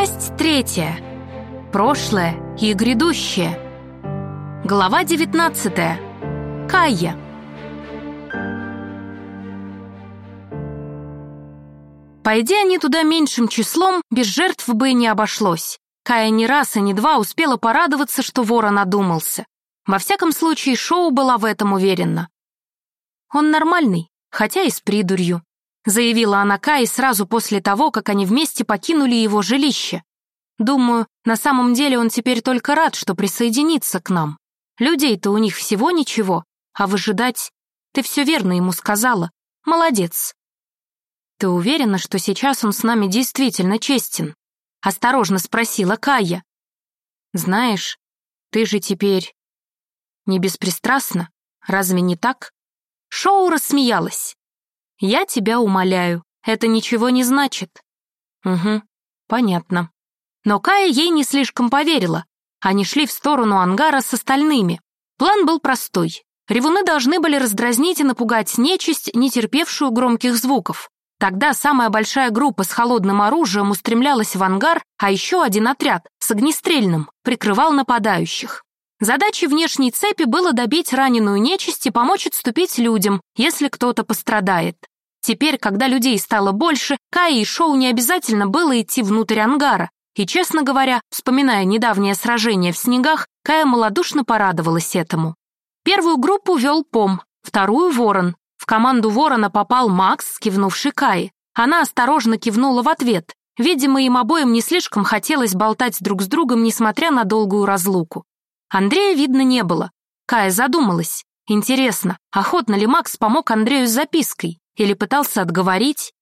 Часть третья. Прошлое и грядущее. Глава девятнадцатая. Кайя. Пойди они туда меньшим числом, без жертв бы и не обошлось. Кая ни раз и ни два успела порадоваться, что вора надумался. Во всяком случае, Шоу была в этом уверена. Он нормальный, хотя и с придурью заявила она Кае сразу после того, как они вместе покинули его жилище. Думаю, на самом деле он теперь только рад, что присоединится к нам. Людей-то у них всего ничего, а выжидать... Ты все верно ему сказала. Молодец. Ты уверена, что сейчас он с нами действительно честен? Осторожно спросила Кая. Знаешь, ты же теперь... Не беспристрастна, разве не так? Шоу рассмеялась. «Я тебя умоляю, это ничего не значит». «Угу, понятно». Но Кая ей не слишком поверила. Они шли в сторону ангара с остальными. План был простой. Ревуны должны были раздразнить и напугать нечисть, не терпевшую громких звуков. Тогда самая большая группа с холодным оружием устремлялась в ангар, а еще один отряд с огнестрельным прикрывал нападающих. Задачей внешней цепи было добить раненую нечисть и помочь отступить людям, если кто-то пострадает. Теперь, когда людей стало больше, Кае и Шоу не обязательно было идти внутрь ангара. И, честно говоря, вспоминая недавнее сражение в снегах, Кая малодушно порадовалась этому. Первую группу вел Пом, вторую — Ворон. В команду Ворона попал Макс, кивнувший Кае. Она осторожно кивнула в ответ. Видимо, им обоим не слишком хотелось болтать друг с другом, несмотря на долгую разлуку. Андрея видно не было. Кая задумалась. Интересно, охотно ли Макс помог Андрею с запиской? Или пытался отговорить?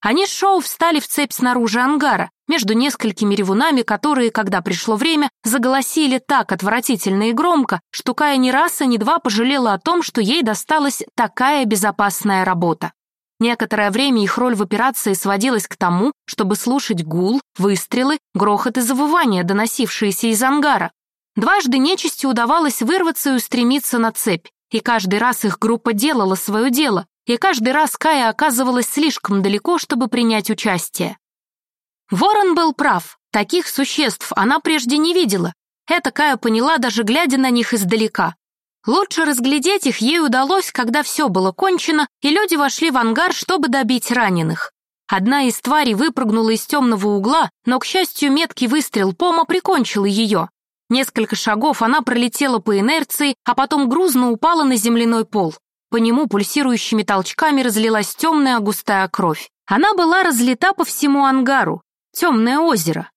Они с Шоу встали в цепь снаружи ангара, между несколькими ревунами, которые, когда пришло время, заголосили так отвратительно и громко, что Кая ни раз и ни два пожалела о том, что ей досталась такая безопасная работа. Некоторое время их роль в операции сводилась к тому, чтобы слушать гул, выстрелы, грохот и завывания, доносившиеся из ангара. Дважды нечисти удавалось вырваться и устремиться на цепь, и каждый раз их группа делала свое дело, и каждый раз Кая оказывалась слишком далеко, чтобы принять участие. Ворон был прав, таких существ она прежде не видела. Это Кая поняла, даже глядя на них издалека. Лучше разглядеть их ей удалось, когда все было кончено, и люди вошли в ангар, чтобы добить раненых. Одна из тварей выпрыгнула из темного угла, но, к счастью, меткий выстрел Пома прикончил ее. Несколько шагов она пролетела по инерции, а потом грузно упала на земляной пол. По нему пульсирующими толчками разлилась темная густая кровь. Она была разлита по всему ангару. Темное озеро.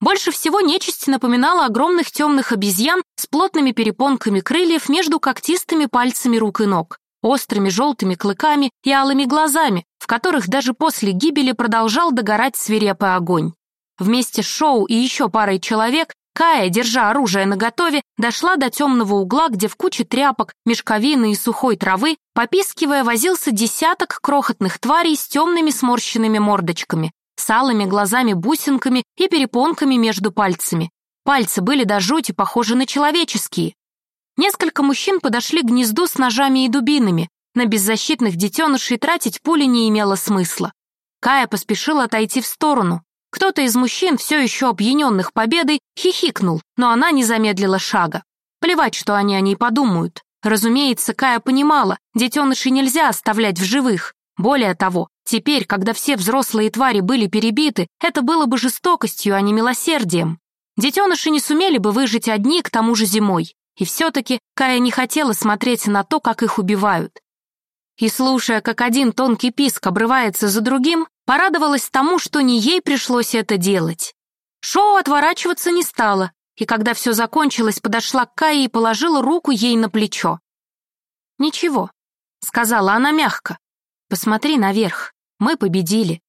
Больше всего нечисть напоминала огромных темных обезьян с плотными перепонками крыльев между когтистыми пальцами рук и ног, острыми желтыми клыками и алыми глазами, в которых даже после гибели продолжал догорать свирепый огонь. Вместе с Шоу и еще парой человек Кая, держа оружие наготове, дошла до темного угла, где в куче тряпок, мешковины и сухой травы, попискивая, возился десяток крохотных тварей с темными сморщенными мордочками, с алыми глазами-бусинками и перепонками между пальцами. Пальцы были до жути похожи на человеческие. Несколько мужчин подошли к гнезду с ножами и дубинами. На беззащитных детенышей тратить пули не имело смысла. Кая поспешила отойти в сторону. Кто-то из мужчин, все еще опьяненных победой, хихикнул, но она не замедлила шага. Плевать, что они о ней подумают. Разумеется, Кая понимала, детенышей нельзя оставлять в живых. Более того, теперь, когда все взрослые твари были перебиты, это было бы жестокостью, а не милосердием. Детеныши не сумели бы выжить одни, к тому же зимой. И все-таки Кая не хотела смотреть на то, как их убивают. И слушая, как один тонкий писк обрывается за другим, Порадовалась тому, что не ей пришлось это делать. Шоу отворачиваться не стала, и когда все закончилось, подошла к Кае и положила руку ей на плечо. «Ничего», — сказала она мягко. «Посмотри наверх. Мы победили».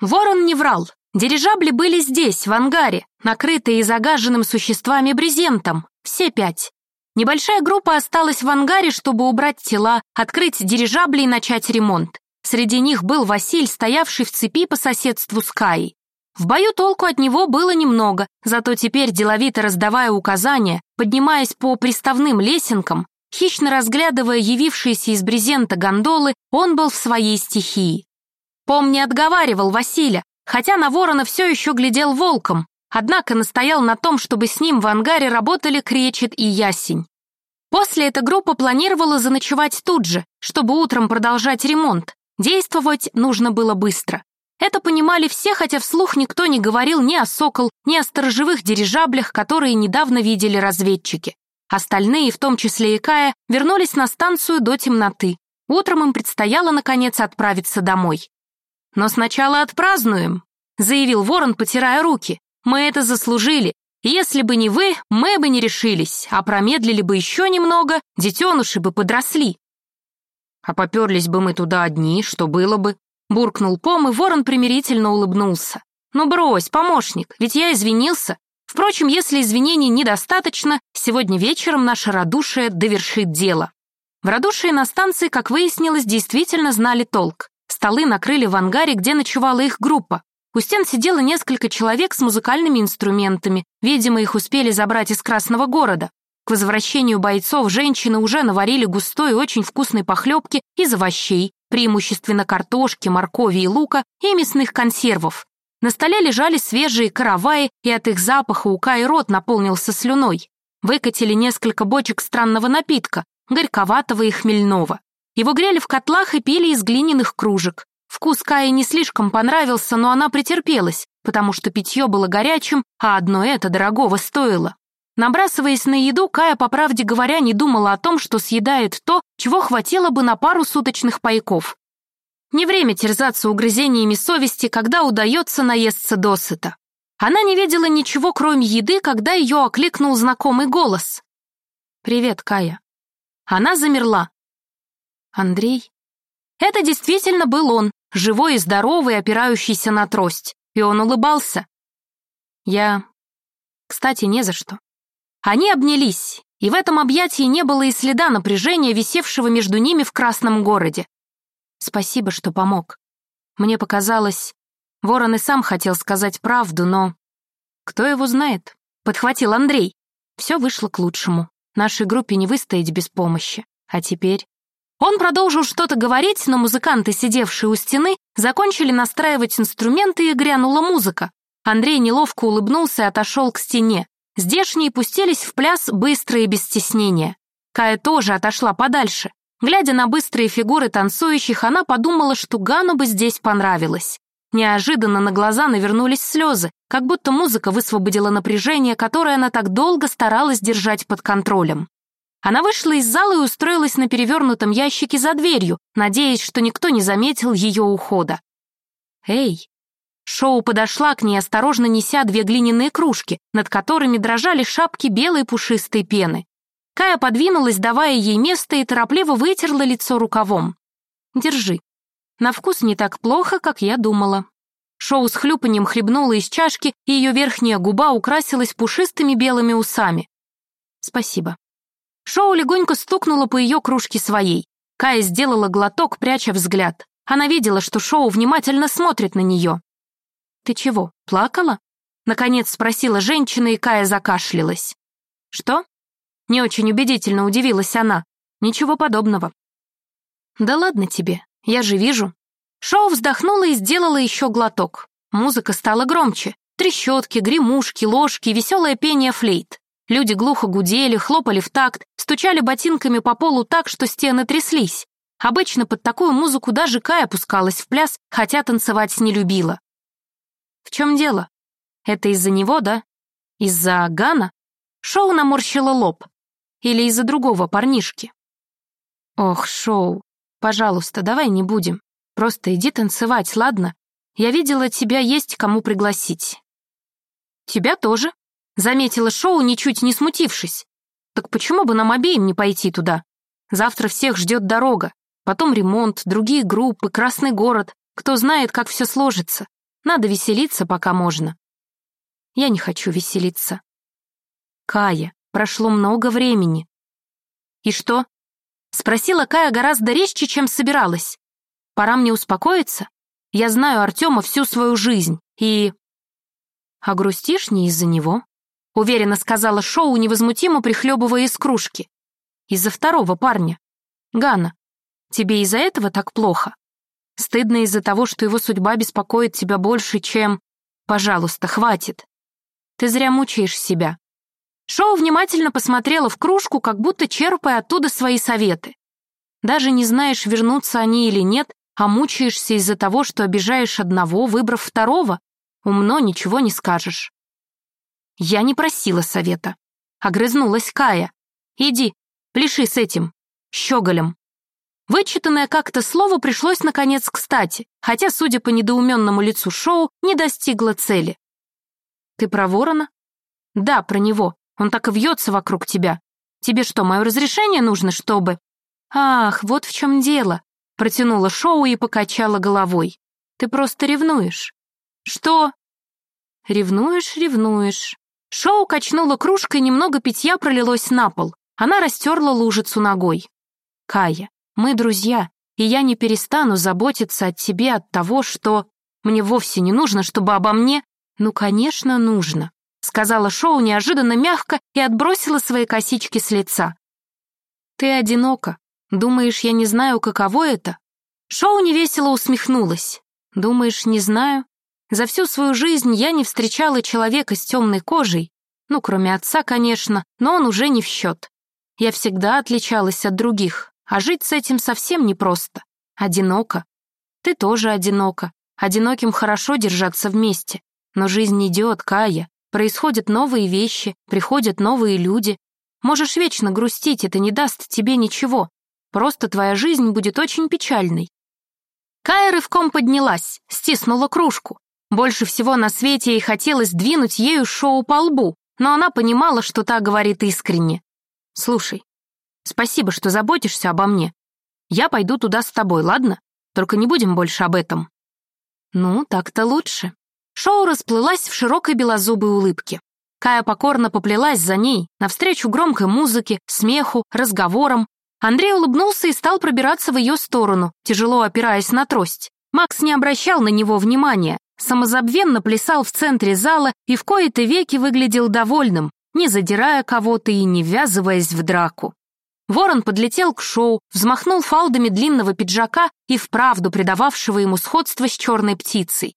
Ворон не врал. Дирижабли были здесь, в ангаре, накрытые и загаженным существами брезентом. Все пять. Небольшая группа осталась в ангаре, чтобы убрать тела, открыть дирижабли и начать ремонт. Среди них был Василь, стоявший в цепи по соседству с Каей. В бою толку от него было немного, зато теперь, деловито раздавая указания, поднимаясь по приставным лесенкам, хищно разглядывая явившиеся из брезента гондолы, он был в своей стихии. Пом не отговаривал Василя, хотя на ворона все еще глядел волком. Однако настоял на том, чтобы с ним в ангаре работали Кречет и Ясень. После эта группа планировала заночевать тут же, чтобы утром продолжать ремонт. Действовать нужно было быстро. Это понимали все, хотя вслух никто не говорил ни о «Сокол», ни о сторожевых дирижаблях, которые недавно видели разведчики. Остальные, в том числе и Кая, вернулись на станцию до темноты. Утром им предстояло, наконец, отправиться домой. «Но сначала отпразднуем», — заявил ворон, потирая руки. «Мы это заслужили. Если бы не вы, мы бы не решились, а промедлили бы еще немного, детеныши бы подросли. А поперлись бы мы туда одни, что было бы? Буркнул Пом, и ворон примирительно улыбнулся. Ну брось, помощник, ведь я извинился. Впрочем, если извинений недостаточно, сегодня вечером наше радушие довершит дело. В радушии на станции, как выяснилось, действительно знали толк. Столы накрыли в ангаре, где ночевала их группа. У стен сидело несколько человек с музыкальными инструментами. Видимо, их успели забрать из Красного города. К возвращению бойцов женщины уже наварили густой и очень вкусной похлебки из овощей, преимущественно картошки, моркови и лука, и мясных консервов. На столе лежали свежие караваи, и от их запаха у Каи рот наполнился слюной. Выкатили несколько бочек странного напитка, горьковатого и хмельного. Его грели в котлах и пили из глиняных кружек. Вкус Кае не слишком понравился, но она претерпелась, потому что питье было горячим, а одно это дорогого стоило. Набрасываясь на еду, Кая, по правде говоря, не думала о том, что съедает то, чего хватило бы на пару суточных пайков. Не время терзаться угрызениями совести, когда удается наесться досыта. Она не видела ничего, кроме еды, когда ее окликнул знакомый голос. «Привет, Кая». Она замерла. «Андрей?» Это действительно был он, живой и здоровый, опирающийся на трость. И он улыбался. Я... Кстати, не за что. Они обнялись, и в этом объятии не было и следа напряжения, висевшего между ними в Красном городе. Спасибо, что помог. Мне показалось... Ворон и сам хотел сказать правду, но... Кто его знает? Подхватил Андрей. Все вышло к лучшему. Нашей группе не выстоять без помощи. А теперь... Он продолжил что-то говорить, но музыканты, сидевшие у стены, закончили настраивать инструменты, и грянула музыка. Андрей неловко улыбнулся и отошел к стене. Здешние пустились в пляс быстро и без стеснения. Кая тоже отошла подальше. Глядя на быстрые фигуры танцующих, она подумала, что Гану бы здесь понравилось. Неожиданно на глаза навернулись слезы, как будто музыка высвободила напряжение, которое она так долго старалась держать под контролем. Она вышла из зала и устроилась на перевернутом ящике за дверью, надеясь, что никто не заметил ее ухода. «Эй!» Шоу подошла к ней, осторожно неся две глиняные кружки, над которыми дрожали шапки белой пушистой пены. Кая подвинулась, давая ей место, и торопливо вытерла лицо рукавом. «Держи. На вкус не так плохо, как я думала». Шоу с хлюпаньем хлебнула из чашки, и ее верхняя губа украсилась пушистыми белыми усами. «Спасибо». Шоу легонько стукнуло по ее кружке своей. Кая сделала глоток, пряча взгляд. Она видела, что Шоу внимательно смотрит на нее. «Ты чего, плакала?» Наконец спросила женщина, и Кая закашлялась. «Что?» Не очень убедительно удивилась она. «Ничего подобного». «Да ладно тебе, я же вижу». Шоу вздохнула и сделала еще глоток. Музыка стала громче. Трещотки, гремушки, ложки, веселое пение флейт. Люди глухо гудели, хлопали в такт, стучали ботинками по полу так, что стены тряслись. Обычно под такую музыку даже Кай опускалась в пляс, хотя танцевать не любила. В чем дело? Это из-за него, да? Из-за Гана? Шоу наморщила лоб. Или из-за другого парнишки? Ох, Шоу, пожалуйста, давай не будем. Просто иди танцевать, ладно? Я видела, тебя есть кому пригласить. Тебя тоже, Заметила Шоу, ничуть не смутившись. Так почему бы нам обеим не пойти туда? Завтра всех ждет дорога, потом ремонт, другие группы, Красный город. Кто знает, как все сложится. Надо веселиться, пока можно. Я не хочу веселиться. Кая, прошло много времени. И что? Спросила Кая гораздо резче, чем собиралась. Пора мне успокоиться? Я знаю Артема всю свою жизнь, и... А грустишь не из-за него? — уверенно сказала Шоу, невозмутимо прихлебывая из кружки. «Из-за второго парня. Ганна, тебе из-за этого так плохо? Стыдно из-за того, что его судьба беспокоит тебя больше, чем... Пожалуйста, хватит». Ты зря мучаешь себя». Шоу внимательно посмотрела в кружку, как будто черпая оттуда свои советы. Даже не знаешь, вернутся они или нет, а мучаешься из-за того, что обижаешь одного, выбрав второго. Умно ничего не скажешь. Я не просила совета. Огрызнулась Кая. Иди, пляши с этим, щеголем. Вычитанное как-то слово пришлось наконец кстати, хотя, судя по недоуменному лицу шоу, не достигло цели. «Ты про ворона?» «Да, про него. Он так и вьется вокруг тебя. Тебе что, мое разрешение нужно, чтобы...» «Ах, вот в чем дело», — протянула шоу и покачала головой. «Ты просто ревнуешь». «Что?» «Ревнуешь, ревнуешь». Шоу качнула кружкой, немного питья пролилось на пол. Она растерла лужицу ногой. «Кая, мы друзья, и я не перестану заботиться о тебе от того, что... Мне вовсе не нужно, чтобы обо мне... Ну, конечно, нужно», — сказала Шоу неожиданно мягко и отбросила свои косички с лица. «Ты одинока. Думаешь, я не знаю, каково это?» Шоу невесело усмехнулась. «Думаешь, не знаю? За всю свою жизнь я не встречала человека с темной кожей, ну, кроме отца, конечно, но он уже не в счет. Я всегда отличалась от других, а жить с этим совсем непросто. Одиноко. Ты тоже одинока. Одиноким хорошо держаться вместе. Но жизнь идет, Кая. Происходят новые вещи, приходят новые люди. Можешь вечно грустить, это не даст тебе ничего. Просто твоя жизнь будет очень печальной. Кая рывком поднялась, стиснула кружку. Больше всего на свете ей хотелось двинуть ею шоу по лбу, но она понимала, что та говорит искренне. «Слушай, Спасибо, что заботишься обо мне. Я пойду туда с тобой, ладно? Только не будем больше об этом». «Ну, так-то лучше». Шоу расплылась в широкой белозубой улыбке. Кая покорно поплелась за ней, навстречу громкой музыке, смеху, разговорам. Андрей улыбнулся и стал пробираться в ее сторону, тяжело опираясь на трость. Макс не обращал на него внимания, самозабвенно плясал в центре зала и в кои-то веки выглядел довольным, не задирая кого-то и не ввязываясь в драку. Ворон подлетел к шоу, взмахнул фалдами длинного пиджака и вправду придававшего ему сходство с черной птицей.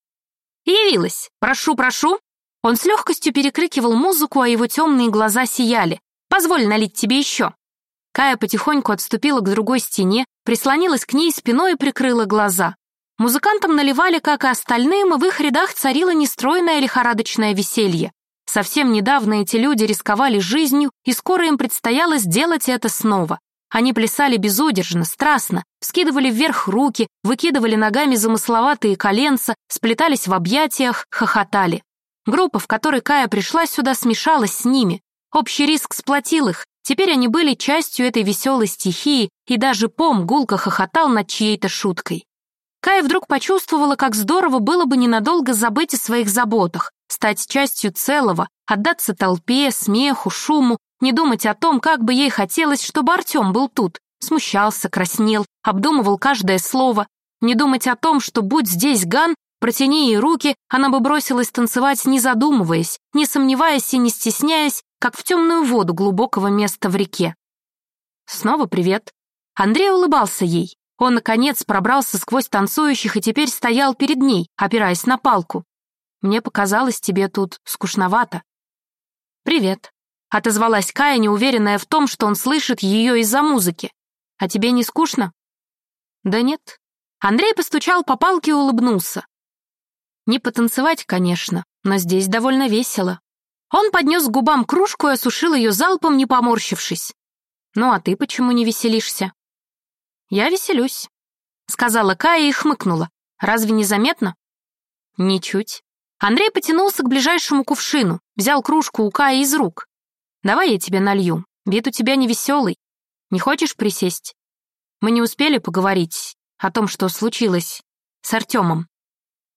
«Явилась! Прошу, прошу!» Он с легкостью перекрикивал музыку, а его темные глаза сияли. «Позволь налить тебе еще!» Кая потихоньку отступила к другой стене, прислонилась к ней спиной и прикрыла глаза. Музыкантам наливали, как и остальным, и в их рядах царило нестройное лихорадочное веселье. Совсем недавно эти люди рисковали жизнью, и скоро им предстояло сделать это снова. Они плясали безудержно, страстно, вскидывали вверх руки, выкидывали ногами замысловатые коленца, сплетались в объятиях, хохотали. Группа, в которой Кая пришла сюда, смешалась с ними. Общий риск сплотил их, теперь они были частью этой веселой стихии, и даже Пом гулко хохотал над чьей-то шуткой. Кая вдруг почувствовала, как здорово было бы ненадолго забыть о своих заботах, стать частью целого, отдаться толпе, смеху, шуму, не думать о том, как бы ей хотелось, чтобы Артем был тут, смущался, краснел, обдумывал каждое слово, не думать о том, что будь здесь Ган, протяни ей руки, она бы бросилась танцевать, не задумываясь, не сомневаясь и не стесняясь, как в темную воду глубокого места в реке. Снова привет. Андрей улыбался ей. Он, наконец, пробрался сквозь танцующих и теперь стоял перед ней, опираясь на палку. «Мне показалось, тебе тут скучновато». «Привет», — отозвалась Кая, неуверенная в том, что он слышит ее из-за музыки. «А тебе не скучно?» «Да нет». Андрей постучал по палке и улыбнулся. «Не потанцевать, конечно, но здесь довольно весело». Он поднес к губам кружку и осушил ее залпом, не поморщившись. «Ну а ты почему не веселишься?» «Я веселюсь», — сказала Кая и хмыкнула. «Разве не заметно?» «Ничуть». Андрей потянулся к ближайшему кувшину, взял кружку у Каи из рук. «Давай я тебе налью. Вид у тебя невеселый. Не хочешь присесть? Мы не успели поговорить о том, что случилось с Артемом».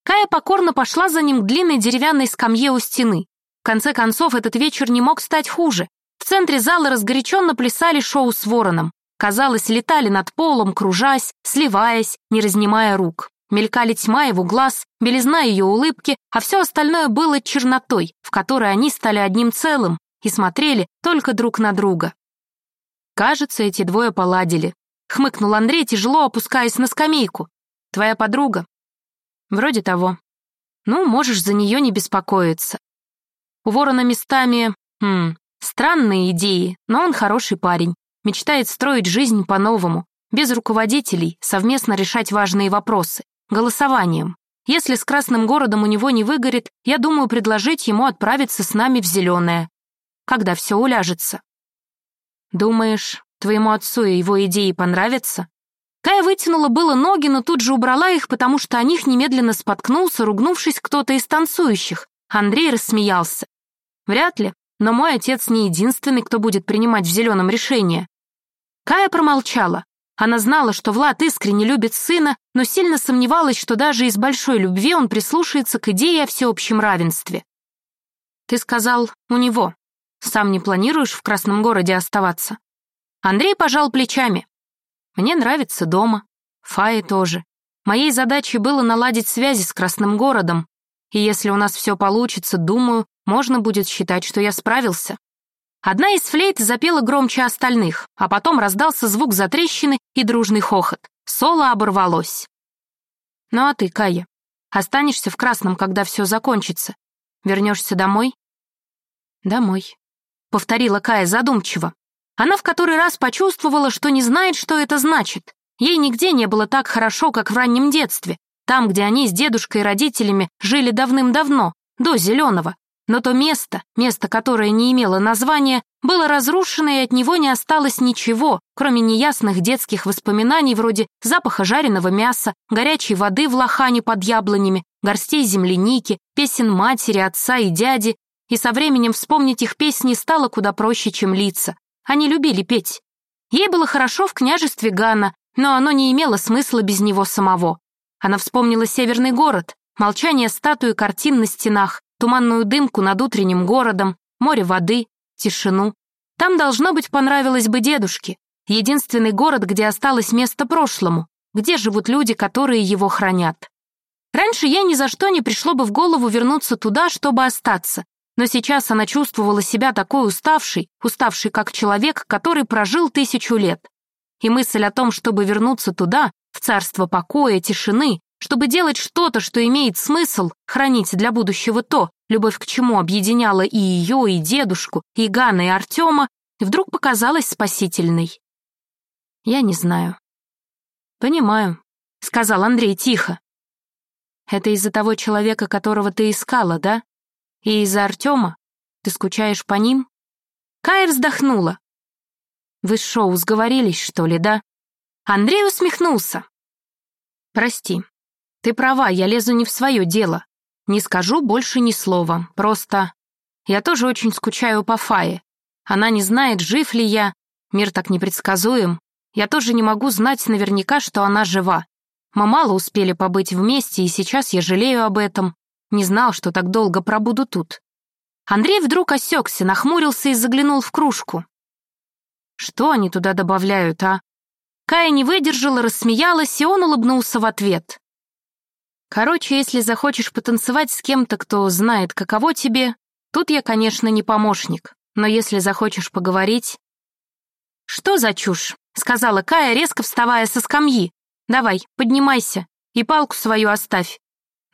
Кая покорно пошла за ним к длинной деревянной скамье у стены. В конце концов, этот вечер не мог стать хуже. В центре зала разгоряченно плясали шоу с вороном. Казалось, летали над полом, кружась, сливаясь, не разнимая рук. Мелькали тьма его глаз, белизна ее улыбки, а все остальное было чернотой, в которой они стали одним целым и смотрели только друг на друга. «Кажется, эти двое поладили», — хмыкнул Андрей, тяжело опускаясь на скамейку. «Твоя подруга?» «Вроде того. Ну, можешь за нее не беспокоиться». У ворона местами, хм, странные идеи, но он хороший парень. Мечтает строить жизнь по-новому, без руководителей, совместно решать важные вопросы, голосованием. Если с Красным городом у него не выгорит, я думаю предложить ему отправиться с нами в Зеленое, когда все уляжется. Думаешь, твоему отцу и его идеи понравятся? Кая вытянула было ноги, но тут же убрала их, потому что о них немедленно споткнулся, ругнувшись кто-то из танцующих. Андрей рассмеялся. Вряд ли, но мой отец не единственный, кто будет принимать в зеленом решение. Кая промолчала. Она знала, что Влад искренне любит сына, но сильно сомневалась, что даже из большой любви он прислушается к идее о всеобщем равенстве. «Ты сказал, у него. Сам не планируешь в Красном городе оставаться?» Андрей пожал плечами. «Мне нравится дома. Фае тоже. Моей задачей было наладить связи с Красным городом, и если у нас все получится, думаю, можно будет считать, что я справился. Одна из флейт запела громче остальных, а потом раздался звук затрещины и дружный хохот. Соло оборвалось. «Ну а ты, Кая, останешься в красном, когда все закончится? Вернешься домой?» «Домой», — повторила Кая задумчиво. Она в который раз почувствовала, что не знает, что это значит. Ей нигде не было так хорошо, как в раннем детстве, там, где они с дедушкой и родителями жили давным-давно, до Зеленого, но то место, место, которое не имело названия, было разрушено, и от него не осталось ничего, кроме неясных детских воспоминаний вроде запаха жареного мяса, горячей воды в лохане под яблонями, горстей земляники, песен матери, отца и дяди. И со временем вспомнить их песни стало куда проще, чем лица. Они любили петь. Ей было хорошо в княжестве Гана, но оно не имело смысла без него самого. Она вспомнила северный город, молчание статуи картин на стенах, туманную дымку над утренним городом, море воды, тишину. Там, должно быть, понравилось бы дедушке. Единственный город, где осталось место прошлому, где живут люди, которые его хранят. Раньше ей ни за что не пришло бы в голову вернуться туда, чтобы остаться, но сейчас она чувствовала себя такой уставшей, уставшей как человек, который прожил тысячу лет. И мысль о том, чтобы вернуться туда, в царство покоя, тишины, чтобы делать что-то, что имеет смысл, хранить для будущего то, любовь к чему объединяла и ее, и дедушку, и Гана, и Артема, вдруг показалась спасительной. «Я не знаю». «Понимаю», — сказал Андрей тихо. «Это из-за того человека, которого ты искала, да? И из-за Артема? Ты скучаешь по ним?» Кая вздохнула. «Вы с Шоу сговорились, что ли, да?» Андрей усмехнулся. «Прости, ты права, я лезу не в свое дело. Не скажу больше ни слова, просто... Я тоже очень скучаю по Фае. Она не знает, жив ли я, мир так непредсказуем. Я тоже не могу знать наверняка, что она жива. Мы мало успели побыть вместе, и сейчас я жалею об этом. Не знал, что так долго пробуду тут. Андрей вдруг осекся, нахмурился и заглянул в кружку. Что они туда добавляют, а? Кая не выдержала, рассмеялась, и он улыбнулся в ответ. Короче, если захочешь потанцевать с кем-то, кто знает, каково тебе, тут я, конечно, не помощник, но если захочешь поговорить... «Что за чушь?» — сказала Кая, резко вставая со скамьи. «Давай, поднимайся и палку свою оставь».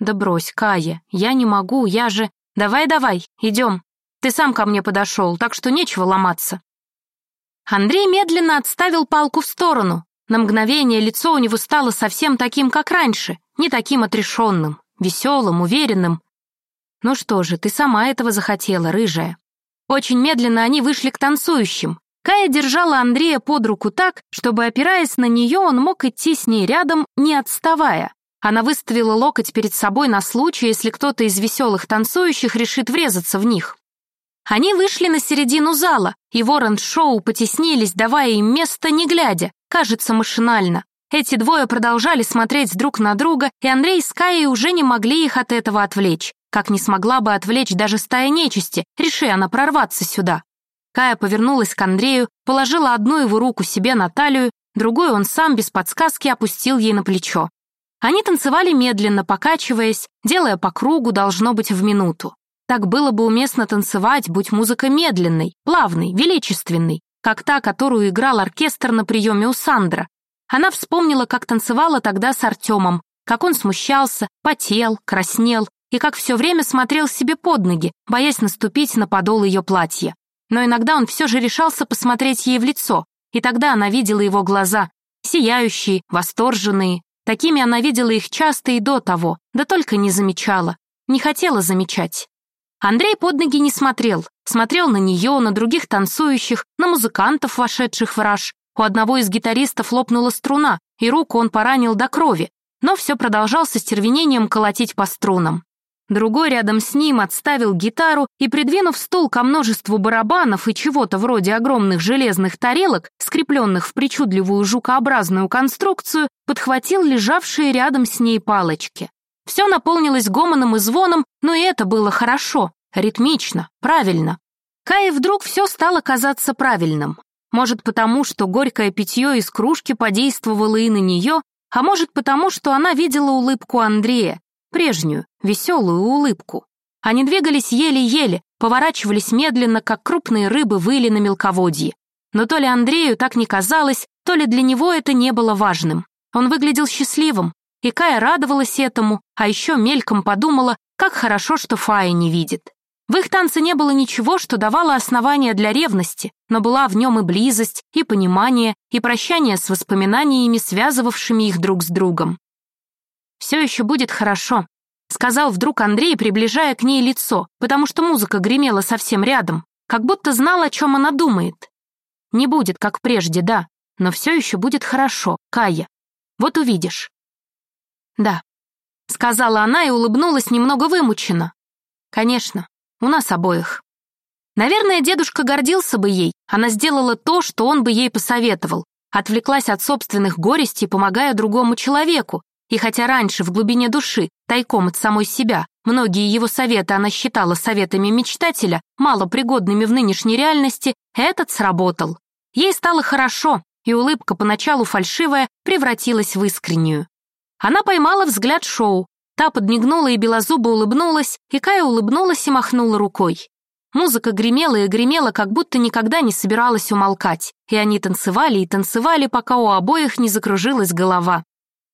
«Да брось, Кая, я не могу, я же...» «Давай-давай, идем. Ты сам ко мне подошел, так что нечего ломаться». Андрей медленно отставил палку в сторону. На мгновение лицо у него стало совсем таким, как раньше, не таким отрешенным, веселым, уверенным. Ну что же, ты сама этого захотела, рыжая. Очень медленно они вышли к танцующим. Кая держала Андрея под руку так, чтобы, опираясь на нее, он мог идти с ней рядом, не отставая. Она выставила локоть перед собой на случай, если кто-то из веселых танцующих решит врезаться в них. Они вышли на середину зала, и Ворон Шоу потеснились, давая им место, не глядя, кажется, машинально. Эти двое продолжали смотреть друг на друга, и Андрей с Каей уже не могли их от этого отвлечь, как не смогла бы отвлечь даже стая нечисти, реши она прорваться сюда. Кая повернулась к Андрею, положила одну его руку себе на талию, другую он сам без подсказки опустил ей на плечо. Они танцевали медленно, покачиваясь, делая по кругу, должно быть, в минуту. Так было бы уместно танцевать, будь музыка медленной, плавной, величественной, как та, которую играл оркестр на приеме у Сандра, она вспомнила, как танцевала тогда с Артемом, как он смущался, потел, краснел, и как все время смотрел себе под ноги, боясь наступить на подол ее платья. Но иногда он все же решался посмотреть ей в лицо, и тогда она видела его глаза, сияющие, восторженные. Такими она видела их часто и до того, да только не замечала, не хотела замечать. Андрей под ноги не смотрел, смотрел на нее, на других танцующих, на музыкантов, вошедших в раж. У одного из гитаристов лопнула струна, и руку он поранил до крови, но все продолжал со стервенением колотить по струнам. Другой рядом с ним отставил гитару и, придвинув стул ко множеству барабанов и чего-то вроде огромных железных тарелок, скрепленных в причудливую жукообразную конструкцию, подхватил лежавшие рядом с ней палочки. Все наполнилось гомоном и звоном, но и это было хорошо, ритмично, правильно. Кае вдруг все стало казаться правильным. Может, потому, что горькое питье из кружки подействовало и на нее, а может, потому, что она видела улыбку Андрея, прежнюю, веселую улыбку. Они двигались еле-еле, поворачивались медленно, как крупные рыбы выли на мелководье. Но то ли Андрею так не казалось, то ли для него это не было важным. Он выглядел счастливым, и Кая радовалась этому, а еще мельком подумала, как хорошо, что Фая не видит. В их танце не было ничего, что давало основания для ревности, но была в нем и близость, и понимание, и прощание с воспоминаниями, связывавшими их друг с другом. «Все еще будет хорошо», — сказал вдруг Андрей, приближая к ней лицо, потому что музыка гремела совсем рядом, как будто знал, о чем она думает. «Не будет, как прежде, да, но все еще будет хорошо, Кая. Вот увидишь». «Да», — сказала она и улыбнулась немного вымученно. «Конечно, у нас обоих. Наверное, дедушка гордился бы ей. Она сделала то, что он бы ей посоветовал. Отвлеклась от собственных горестей, помогая другому человеку. И хотя раньше, в глубине души, тайком от самой себя, многие его советы она считала советами мечтателя, мало пригодными в нынешней реальности, этот сработал. Ей стало хорошо, и улыбка, поначалу фальшивая, превратилась в искреннюю. Она поймала взгляд Шоу, Та подмигнула и белозубо улыбнулась, и Кая улыбнулась и махнула рукой. Музыка гремела и гремела, как будто никогда не собиралась умолкать, и они танцевали и танцевали, пока у обоих не закружилась голова.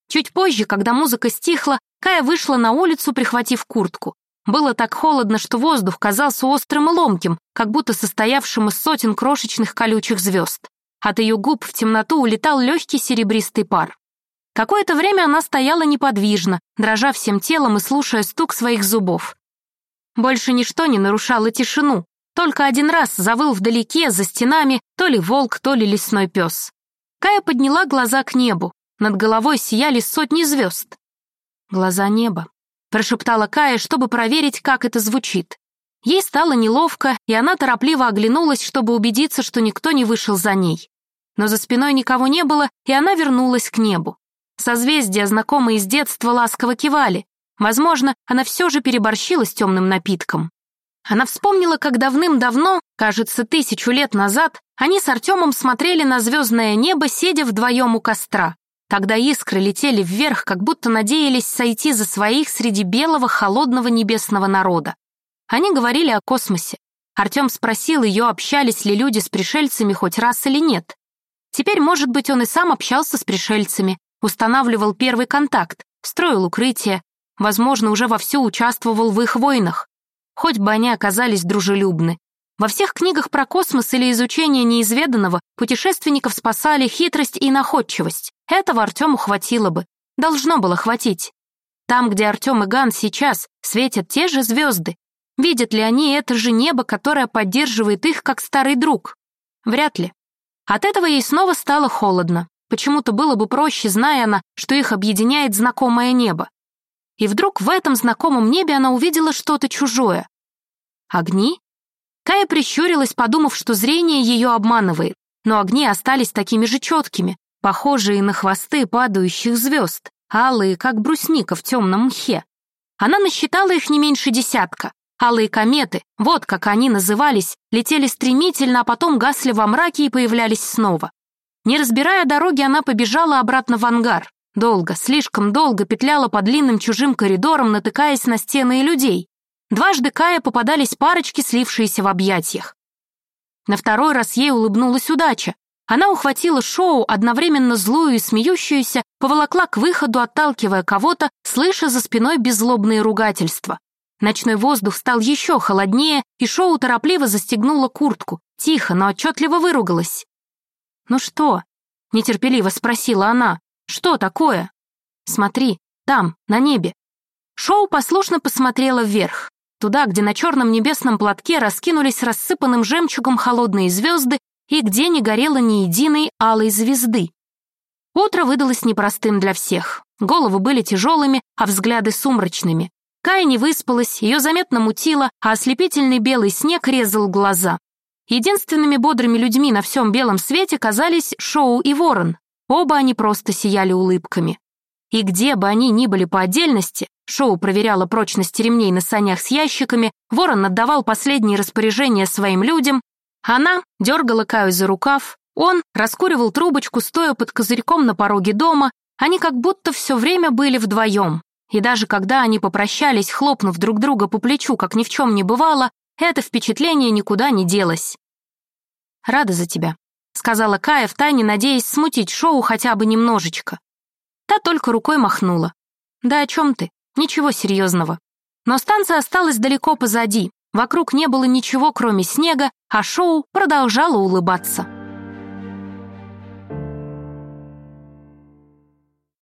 Чуть позже, когда музыка стихла, Кая вышла на улицу, прихватив куртку. Было так холодно, что воздух казался острым и ломким, как будто состоявшим из сотен крошечных колючих звезд. От ее губ в темноту улетал легкий серебристый пар. Какое-то время она стояла неподвижно, дрожа всем телом и слушая стук своих зубов. Больше ничто не нарушало тишину, только один раз завыл вдалеке, за стенами, то ли волк, то ли лесной пес. Кая подняла глаза к небу, над головой сияли сотни звезд. «Глаза неба», — прошептала Кая, чтобы проверить, как это звучит. Ей стало неловко, и она торопливо оглянулась, чтобы убедиться, что никто не вышел за ней. Но за спиной никого не было, и она вернулась к небу. Созвездия, знакомые с детства, ласково кивали. Возможно, она все же переборщила с темным напитком. Она вспомнила, как давным-давно, кажется, тысячу лет назад, они с Артемом смотрели на звездное небо, сидя вдвоем у костра. Тогда искры летели вверх, как будто надеялись сойти за своих среди белого холодного небесного народа. Они говорили о космосе. Артем спросил ее, общались ли люди с пришельцами хоть раз или нет. Теперь, может быть, он и сам общался с пришельцами, устанавливал первый контакт, строил укрытие, возможно, уже вовсю участвовал в их войнах. Хоть бы они оказались дружелюбны. Во всех книгах про космос или изучение неизведанного путешественников спасали хитрость и находчивость. Этого Артему хватило бы. Должно было хватить. Там, где Артем и Ган сейчас, светят те же звезды. Видят ли они это же небо, которое поддерживает их как старый друг? Вряд ли. От этого ей снова стало холодно. Почему-то было бы проще, зная она, что их объединяет знакомое небо. И вдруг в этом знакомом небе она увидела что-то чужое. Огни? Кая прищурилась, подумав, что зрение ее обманывает, но огни остались такими же четкими, похожие на хвосты падающих звезд, алые, как брусника в темном мхе. Она насчитала их не меньше десятка. Алые кометы, вот как они назывались, летели стремительно, а потом гасли во мраке и появлялись снова. Не разбирая дороги, она побежала обратно в ангар. Долго, слишком долго петляла по длинным чужим коридорам, натыкаясь на стены и людей. Дважды Кая попадались парочки, слившиеся в объятиях. На второй раз ей улыбнулась удача. Она ухватила шоу, одновременно злую и смеющуюся, поволокла к выходу, отталкивая кого-то, слыша за спиной беззлобные ругательства. Ночной воздух стал еще холоднее, и Шоу торопливо застегнула куртку, тихо, но отчетливо выругалась. «Ну что?» — нетерпеливо спросила она. «Что такое?» «Смотри, там, на небе». Шоу послушно посмотрела вверх, туда, где на черном небесном платке раскинулись рассыпанным жемчугом холодные звезды и где не горело ни единой алой звезды. Утро выдалось непростым для всех. Головы были тяжелыми, а взгляды сумрачными. Кая не выспалась, ее заметно мутило, а ослепительный белый снег резал глаза. Единственными бодрыми людьми на всем белом свете казались Шоу и Ворон. Оба они просто сияли улыбками. И где бы они ни были по отдельности, Шоу проверяла прочность ремней на санях с ящиками, Ворон отдавал последние распоряжения своим людям, она дергала Каю за рукав, он раскуривал трубочку, стоя под козырьком на пороге дома, они как будто все время были вдвоем. И даже когда они попрощались, хлопнув друг друга по плечу, как ни в чем не бывало, это впечатление никуда не делось. «Рада за тебя», — сказала Кая втайне, надеясь смутить шоу хотя бы немножечко. Та только рукой махнула. «Да о чем ты? Ничего серьезного». Но станция осталась далеко позади, вокруг не было ничего, кроме снега, а шоу продолжало улыбаться.